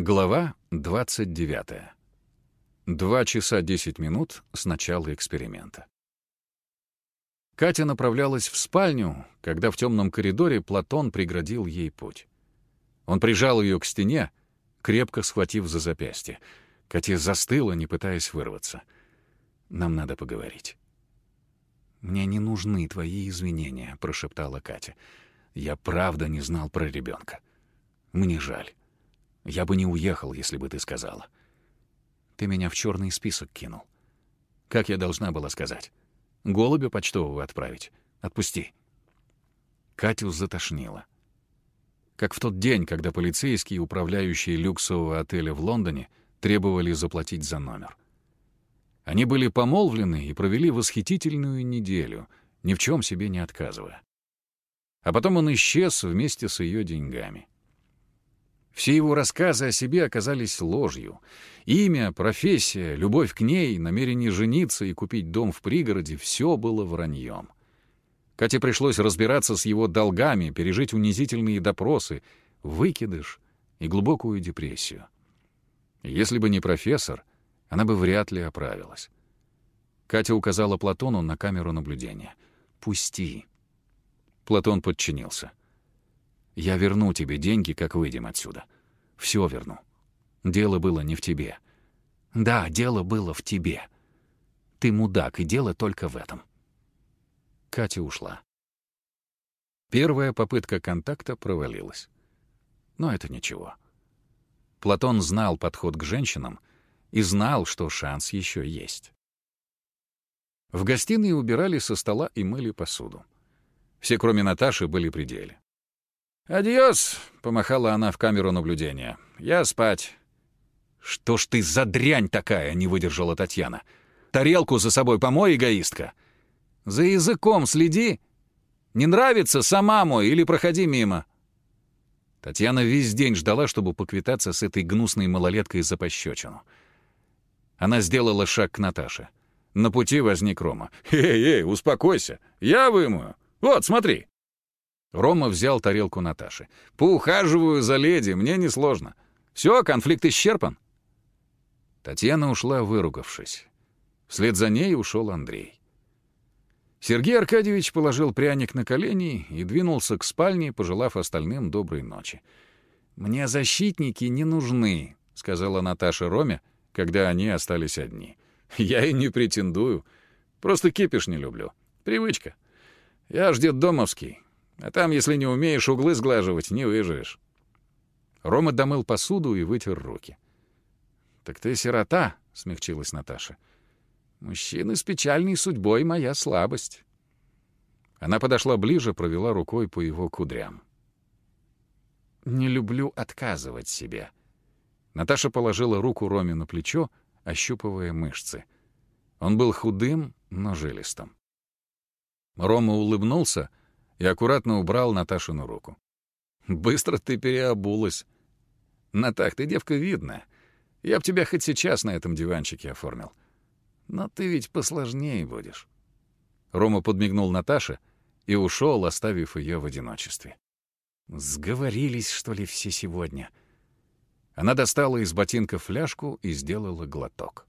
Глава 29. Два часа десять минут с начала эксперимента. Катя направлялась в спальню, когда в темном коридоре Платон преградил ей путь. Он прижал ее к стене, крепко схватив за запястье. Катя застыла, не пытаясь вырваться. «Нам надо поговорить». «Мне не нужны твои извинения», — прошептала Катя. «Я правда не знал про ребенка. Мне жаль». Я бы не уехал, если бы ты сказала. Ты меня в черный список кинул. Как я должна была сказать? Голубя почтового отправить. Отпусти. Катю затошнило. Как в тот день, когда полицейские, управляющие люксового отеля в Лондоне, требовали заплатить за номер. Они были помолвлены и провели восхитительную неделю, ни в чем себе не отказывая. А потом он исчез вместе с ее деньгами. Все его рассказы о себе оказались ложью. Имя, профессия, любовь к ней, намерение жениться и купить дом в пригороде — все было враньем. Кате пришлось разбираться с его долгами, пережить унизительные допросы, выкидыш и глубокую депрессию. Если бы не профессор, она бы вряд ли оправилась. Катя указала Платону на камеру наблюдения. «Пусти». Платон подчинился. Я верну тебе деньги, как выйдем отсюда. Все верну. Дело было не в тебе. Да, дело было в тебе. Ты мудак, и дело только в этом. Катя ушла. Первая попытка контакта провалилась. Но это ничего. Платон знал подход к женщинам и знал, что шанс еще есть. В гостиной убирали со стола и мыли посуду. Все, кроме Наташи, были при деле. «Адьос!» — помахала она в камеру наблюдения. «Я спать». «Что ж ты за дрянь такая?» — не выдержала Татьяна. «Тарелку за собой помой, эгоистка». «За языком следи. Не нравится — сама мой или проходи мимо». Татьяна весь день ждала, чтобы поквитаться с этой гнусной малолеткой за пощечину. Она сделала шаг к Наташе. На пути возник Рома. «Эй, эй, успокойся, я вымою. Вот, смотри». Рома взял тарелку Наташи. «Поухаживаю за леди, мне несложно. Все, конфликт исчерпан». Татьяна ушла, выругавшись. Вслед за ней ушел Андрей. Сергей Аркадьевич положил пряник на колени и двинулся к спальне, пожелав остальным доброй ночи. «Мне защитники не нужны», — сказала Наташа Роме, когда они остались одни. «Я и не претендую. Просто кипиш не люблю. Привычка. Я ж домовский. А там, если не умеешь углы сглаживать, не выживешь. Рома домыл посуду и вытер руки. «Так ты сирота», — смягчилась Наташа. «Мужчины с печальной судьбой — моя слабость». Она подошла ближе, провела рукой по его кудрям. «Не люблю отказывать себе». Наташа положила руку Роме на плечо, ощупывая мышцы. Он был худым, но жилистым. Рома улыбнулся, и аккуратно убрал Наташину руку. «Быстро ты переобулась. Натах, ты девка видная. Я б тебя хоть сейчас на этом диванчике оформил. Но ты ведь посложнее будешь». Рома подмигнул Наташе и ушел, оставив ее в одиночестве. «Сговорились, что ли, все сегодня?» Она достала из ботинка фляжку и сделала глоток.